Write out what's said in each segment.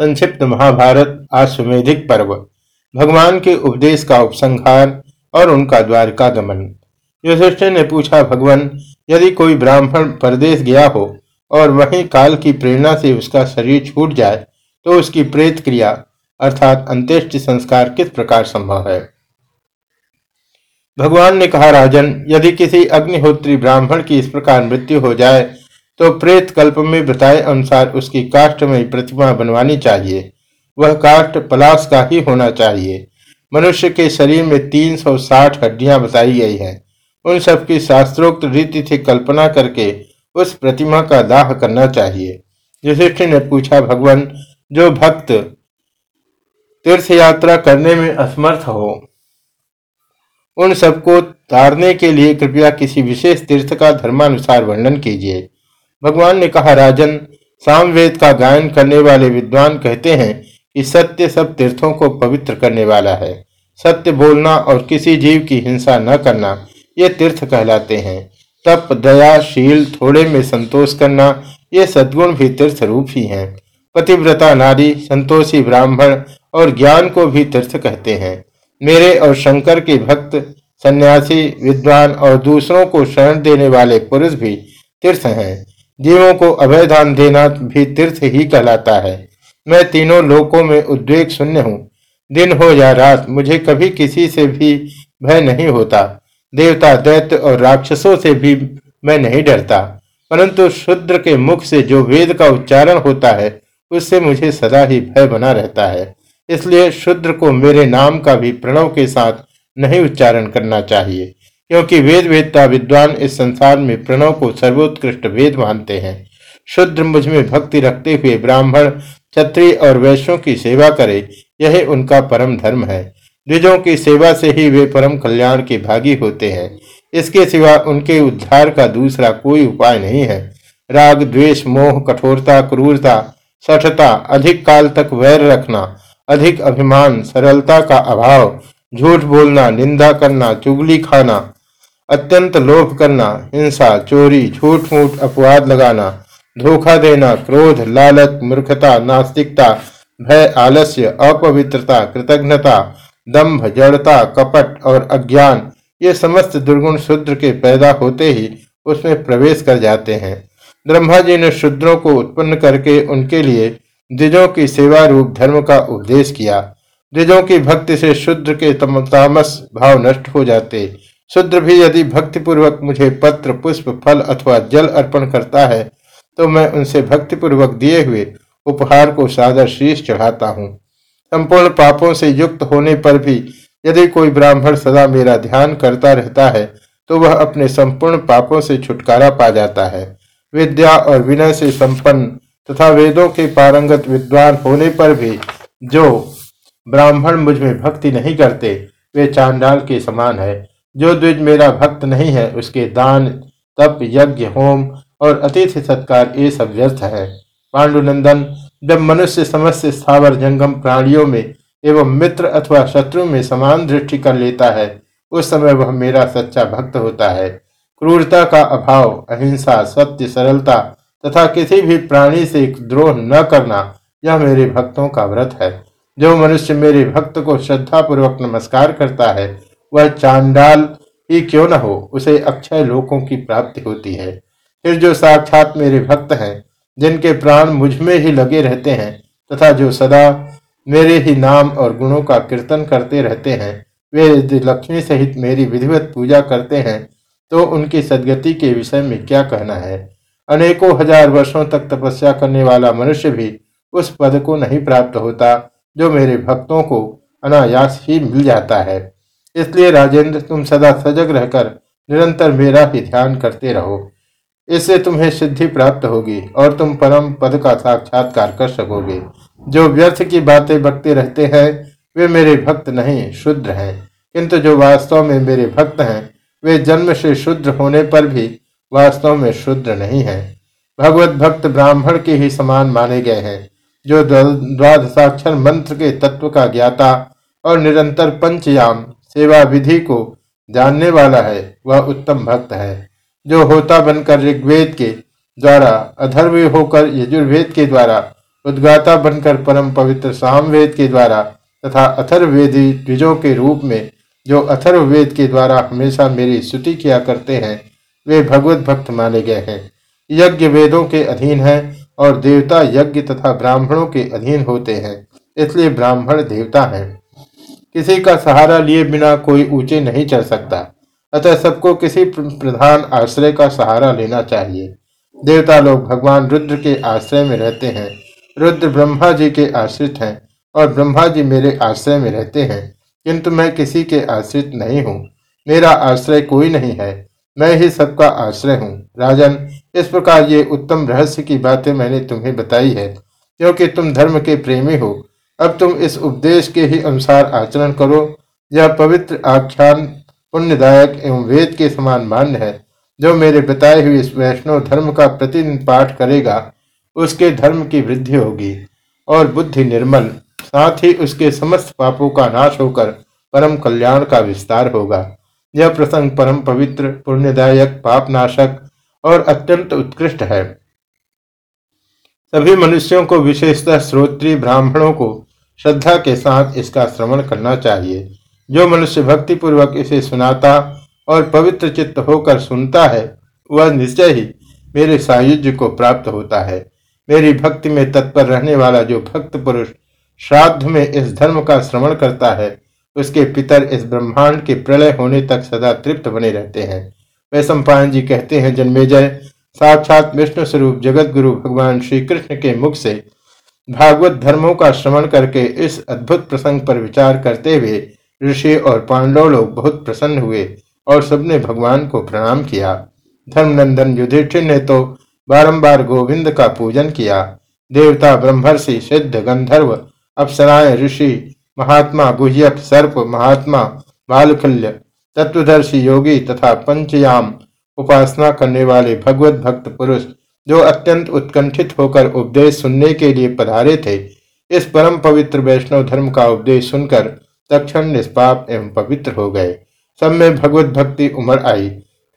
संक्षिप्त महाभारत आश्वेधिक पर्व। भगवान के उपदेश का उपसंहार और उनका द्वारका गमन। युधिष्ठ ने पूछा, भगवान, यदि कोई ब्राह्मण परदेश गया हो और वहीं काल की प्रेरणा से उसका शरीर छूट जाए तो उसकी प्रेत क्रिया अर्थात अंत्येष्ट संस्कार किस प्रकार संभव है? भगवान ने कहा, राजन, यदि किसी अग्निहोत्री ब्राह्मण की इस प्रकार मृत्यु हो जाए तो प्रेत कल्प में बताए अनुसार उसकी काष्ठमयी प्रतिमा बनवानी चाहिए। वह काष्ठ पलाश का ही होना चाहिए। मनुष्य के शरीर में 360 हड्डियाँ बताई गई हैं। उन सब की शास्त्रोक्त रीति से कल्पना करके उस प्रतिमा का दाह करना चाहिए। युधिष्ठिर ने पूछा, भगवान, जो भक्त तीर्थ यात्रा करने में असमर्थ हो, उन सबको तारने के लिए कृपया किसी विशेष तीर्थ का धर्मानुसार वर्णन कीजिए। भगवान ने कहा, राजन सामवेद का गायन करने वाले विद्वान कहते हैं कि सत्य सब तीर्थों को पवित्र करने वाला है। सत्य बोलना और किसी जीव की हिंसा न करना, ये तीर्थ कहलाते हैं। तप, दया, शील, थोड़े में संतोष करना, ये सद्गुण भी तीर्थ रूप ही हैं। पतिव्रता नारी, संतोषी ब्राह्मण और ज्ञान को भी तीर्थ कहते हैं। मेरे और शंकर के भक्त, सन्यासी, विद्वान और दूसरों को शरण देने वाले पुरुष भी तीर्थ हैं। जीवों को अभयदान देना भी तीर्थ ही कहलाता है। मैं तीनों लोकों में उद्वेग शून्य हूँ। दिन हो या रात, मुझे कभी किसी से भी भय नहीं होता। देवता, दैत्य और राक्षसों से भी मैं नहीं डरता। परंतु शुद्र के मुख से जो वेद का उच्चारण होता है, उससे मुझे सदा ही भय बना रहता है। इसलिए शुद्र को मेरे नाम का भी प्रणव के साथ नहीं उच्चारण करना चाहिए। क्योंकि वेद वेदता विद्वान इस संसार में प्रणव को सर्वोत्कृष्ट वेद मानते हैं। शुद्र मुझमें भक्ति रखते हुए ब्राह्मण, क्षत्रिय और वैश्यों की सेवा करे, यही उनका परम धर्म है। द्विजों की सेवा से ही वे परम कल्याण के भागी होते हैं। इसके सिवा उनके उद्धार का दूसरा कोई उपाय नहीं है। राग, द्वेष, मोह, कठोरता, क्रूरता, सठता, अधिक काल तक वैर रखना, अधिक अभिमान, सरलता का अभाव, झूठ बोलना, निंदा करना, चुगली खाना अत्यंत लोभ करना, हिंसा, चोरी झूठ मूठ अपवाद लगाना, धोखा देना, क्रोध, लालच, मूर्खता, नास्तिकता, भय, आलस्य, अपवित्रता, कृतज्ञता, दंभ, जड़ता, कपट और अज्ञान, ये समस्त दुर्गुण शुद्र के पैदा होते ही उसमें प्रवेश कर जाते हैं। ब्रह्मा जी ने शुद्रों को उत्पन्न करके उनके लिए द्विजों की सेवा रूप धर्म का उपदेश किया। द्विजों की भक्ति से शुद्र के तामस भाव नष्ट हो जाते। शुद्र भी यदि भक्तिपूर्वक मुझे पत्र, पुष्प, फल अथवा जल अर्पण करता है तो मैं उनसे भक्तिपूर्वक दिए हुए उपहार को सादर शीश चढ़ाता हूँ। संपूर्ण पापों से युक्त होने पर भी यदि कोई ब्राह्मण सदा मेरा ध्यान करता रहता है तो वह अपने संपूर्ण पापों से छुटकारा पा जाता है। विद्या और विनय से संपन्न तथा वेदों के पारंगत विद्वान होने पर भी जो ब्राह्मण मुझमें भक्ति नहीं करते, वे चांडाल के समान है। जो द्विज मेरा भक्त नहीं है, उसके दान, तप, यज्ञ, होम और अतिथि सत्कार ये सब व्यर्थ है। पांडुनंदन, जब मनुष्य समस्त स्थावर जंगम प्राणियों में एवं मित्र अथवा शत्रु में समान दृष्टि कर लेता है, उस समय वह मेरा सच्चा भक्त होता है। क्रूरता का अभाव, अहिंसा, सत्य, सरलता तथा किसी भी प्राणी से द्रोह न करना यह मेरे भक्तों का व्रत है। जो मनुष्य मेरे भक्त को श्रद्धा पूर्वक नमस्कार करता है वह चांडाल ही क्यों न हो, उसे अक्षय लोकों की प्राप्ति होती है। फिर जो साक्षात मेरे भक्त हैं, जिनके प्राण मुझमें ही लगे रहते हैं, तथा जो सदा मेरे ही नाम और गुणों का कीर्तन करते रहते हैं, वे यदि लक्ष्मी सहित मेरी विधिवत पूजा करते हैं तो उनकी सदगति के विषय में क्या कहना है? अनेकों हज़ार वर्षों तक तपस्या करने वाला मनुष्य भी उस पद को नहीं प्राप्त होता, जो मेरे भक्तों को अनायास ही मिल जाता है। इसलिए राजेंद्र, तुम सदा सजग रहकर निरंतर मेरा ही ध्यान करते रहो। इससे तुम्हें सिद्धि प्राप्त होगी और तुम परम पद का साक्षात्कार कर सकोगे। जो व्यर्थ की बातें बकते रहते हैं, वे मेरे भक्त नहीं, शुद्र हैं। किंतु जो वास्तव में मेरे भक्त हैं, वे जन्म से शुद्ध होने पर भी वास्तव में शुद्ध नहीं है। भगवत भक्त ब्राह्मण के ही समान माने गए हैं, जो द्वादशाक्षर मंत्र के तत्व का ज्ञाता और निरंतर पंचयाम सेवा विधि को जानने वाला है, वह उत्तम भक्त है। जो होता बनकर ऋग्वेद के द्वारा अधर्व होकर यजुर्वेद के द्वारा, उद्गाता बनकर परम पवित्र सामवेद के द्वारा, तथा अथर्वेदी द्विजों के रूप में, जो अथर्ववेद के द्वारा हमेशा मेरी स्तुति किया करते हैं, वे भगवत भक्त माने गए हैं। यज्ञ वेदों के अधीन है और देवता यज्ञ तथा ब्राह्मणों के अधीन होते हैं, इसलिए ब्राह्मण देवता है। किसी का सहारा लिए बिना कोई ऊँचे नहीं चढ़ सकता। अतः सबको किसी प्रधान आश्रय का सहारा लेना चाहिए। देवता लोग भगवान रुद्र के आश्रय में रहते हैं। रुद्र ब्रह्मा जी के आश्रित हैं और ब्रह्मा जी मेरे आश्रय में रहते हैं। किंतु मैं किसी के आश्रित नहीं हूँ। मेरा आश्रय कोई नहीं है। मैं ही सबका आश्रय हूँ। राजन, इस प्रकार ये उत्तम रहस्य की बातें मैंने तुम्हें बताई है। क्योंकि तुम धर्म के प्रेमी हो अब तुम इस उपदेश के ही अनुसार आचरण करो। यह पवित्र आख्यान पुण्यदायक एवं वेद के समान मान्य है। जो मेरे बताए हुए इस वैष्णव धर्म का प्रतिदिन पाठ करेगा, उसके धर्म की वृद्धि होगी और बुद्धि निर्मल, साथ ही उसके समस्त पापों का नाश होकर परम कल्याण का विस्तार होगा। यह प्रसंग परम पवित्र, पुण्यदायक, पापनाशक और अत्यंत उत्कृष्ट है। सभी मनुष्यों को विशेषतः श्रोत्री ब्राह्मणों को श्रद्धा के साथ इसका श्रवण करना चाहिए। जो मनुष्य भक्ति पूर्वक इसे सुनाता और पवित्र चित्त होकर सुनता है, वह निश्चय ही मेरे सायुज्य को प्राप्त होता है। मेरी भक्ति में तत्पर रहने वाला जो भक्त पुरुष श्राद्ध में इस धर्म का श्रवण करता है, उसके पितर इस ब्रह्मांड के प्रलय होने तक सदा तृप्त बने रहते हैं। वैश्व जी कहते हैं, जन्मेजय, साक्षात विष्णु स्वरूप जगत गुरु भगवान श्री कृष्ण के मुख से भागवत धर्मों का श्रवण करके इस अद्भुत प्रसंग पर विचार करते हुए ऋषि और पांडव लोग बहुत प्रसन्न हुए और सबने भगवान को प्रणाम किया। धर्मनंदन युधिष्ठिर ने तो बारंबार गोविंद का पूजन किया। देवता ब्रह्मर्षि, सिद्ध गंधर्व, अप्सराएँ, ऋषि, महात्मा गुह्यक सर्प, महात्मा, बालखल्य, तत्वदर्शी योगी तथा पंचयाम उपासना करने वाले भगवत भक्त पुरुष जो अत्यंत उत्कंठित होकर उपदेश सुनने के लिए पधारे थे, इस परम पवित्र वैष्णव धर्म का उपदेश सुनकर तक्षण निष्पाप एवं पवित्र हो गए। सब में भगवत भक्ति उमड़ आई।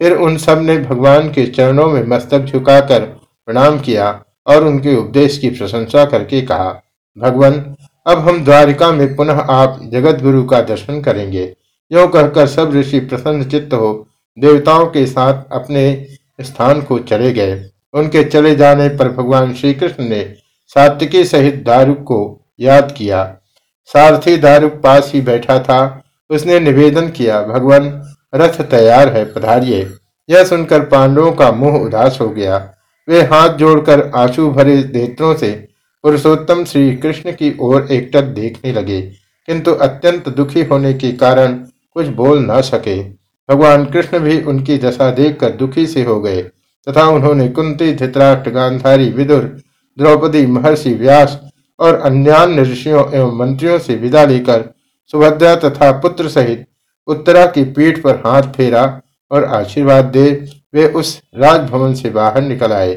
फिर उन सबने भगवान के चरणों में मस्तक झुकाकर प्रणाम किया और उनके उपदेश की प्रशंसा करके कहा, भगवान, अब हम द्वारिका में पुनः आप जगत गुरु का दर्शन करेंगे। यो कहकर सब ऋषि प्रसन्न चित्त हो देवताओं के साथ अपने स्थान को चले गए। उनके चले जाने पर भगवान श्री कृष्ण ने सात्विकी सहित दारुक को याद किया। सारथी दारुक पास ही बैठा था। उसने निवेदन किया, भगवान, रथ तैयार है पधारिये यह सुनकर पांडवों का मुँह उदास हो गया। वे हाथ जोड़कर आँसू भरे नेत्रों से पुरुषोत्तम श्री कृष्ण की ओर एकटक देखने लगे, किंतु अत्यंत दुखी होने के कारण कुछ बोल न सके। भगवान कृष्ण भी उनकी दशा देखकर दुखी से हो गए। तथा उन्होंने कुंती धित्राष्ट्र गांधारी, विदुर, द्रौपदी, महर्षि, व्यास और अन्य ऋषियों एवं मंत्रियों से विदा लेकर सुभद्रा तथा पुत्र सहित उत्तरा की पीठ पर हाथ फेरा और आशीर्वाद दे वे उस राजभवन से बाहर निकल आए।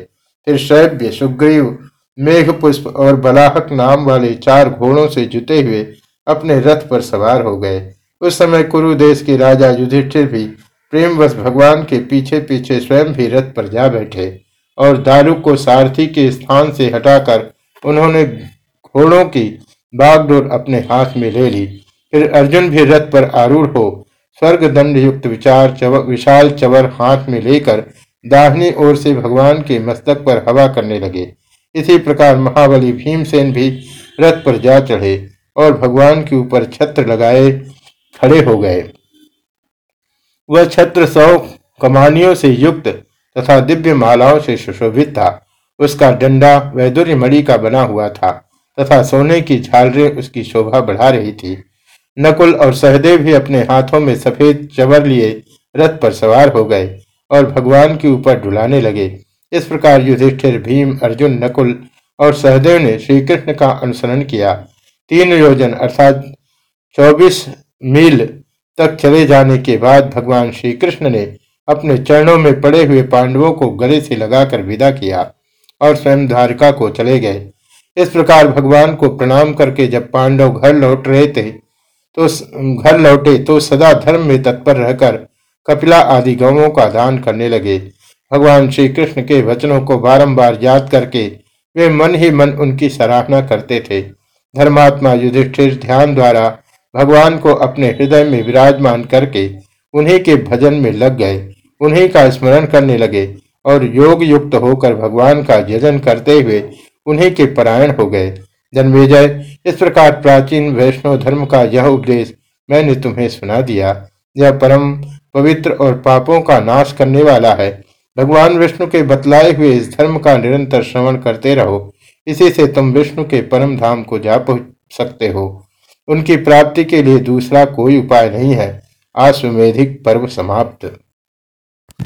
फिर शैब्य सुग्रीव मेघ पुष्प और बलाहक नाम वाले चार घोड़ों से जुटे हुए अपने रथ पर सवार हो गए। उस समय कुरु देश के राजा युधिष्ठिर भी प्रेमवश भगवान के पीछे पीछे स्वयं भी रथ पर जा बैठे और दारू को सारथी के स्थान से हटाकर उन्होंने घोड़ों की बागडोर अपने हाथ में ले ली। फिर अर्जुन भी रथ पर आरूढ़ हो स्वर्ग दंड युक्त विचार चव, विशाल चवर हाथ में लेकर दाहिनी ओर से भगवान के मस्तक पर हवा करने लगे। इसी प्रकार महाबली भीमसेन भी रथ पर जा चढ़े और भगवान के ऊपर छत्र लगाए खड़े हो गए। वह छत्र सौ कमानियों से युक्त तथा दिव्य मालाओं से सुशोभित था। उसका डंडा वैदुर्य मणि का बना हुआ था तथा सोने की झालरें उसकी शोभा बढ़ा रही थी। नकुल और सहदेव भी अपने हाथों में सफ़ेद चवर लिए रथ पर सवार हो गए और भगवान के ऊपर ढुलाने लगे। इस प्रकार युधिष्ठिर भीम, अर्जुन, नकुल और सहदेव ने श्री कृष्ण का अनुसरण किया। तीन योजन अर्थात चौबीस मील तक चले जाने के बाद भगवान श्री कृष्ण ने अपने चरणों में पड़े हुए पांडवों को गले से लगाकर विदा किया और स्वयं द्वारिका को चले गए। इस प्रकार भगवान को प्रणाम करके जब पांडव घर लौट रहे थे तो घर लौटे तो सदा धर्म में तत्पर रहकर कपिला आदि गौों का दान करने लगे। भगवान श्री कृष्ण के वचनों को बारंबार याद करके वे मन ही मन उनकी सराहना करते थे। धर्मात्मा युधिष्ठिर ध्यान द्वारा भगवान को अपने हृदय में विराजमान करके उन्हीं के भजन में लग गए, उन्हीं का स्मरण करने लगे और योग युक्त होकर भगवान का यजन करते हुए उन्हीं के परायण हो गए। जन्मेजय, इस प्रकार प्राचीन वैष्णव धर्म का यह उपदेश मैंने तुम्हें सुना दिया। यह परम पवित्र और पापों का नाश करने वाला है। भगवान विष्णु के बतलाए हुए इस धर्म का निरंतर श्रवण करते रहो। इसी से तुम विष्णु के परम धाम को जा पहुँच सकते हो। उनकी प्राप्ति के लिए दूसरा कोई उपाय नहीं है। आश्वेधिक पर्व समाप्त।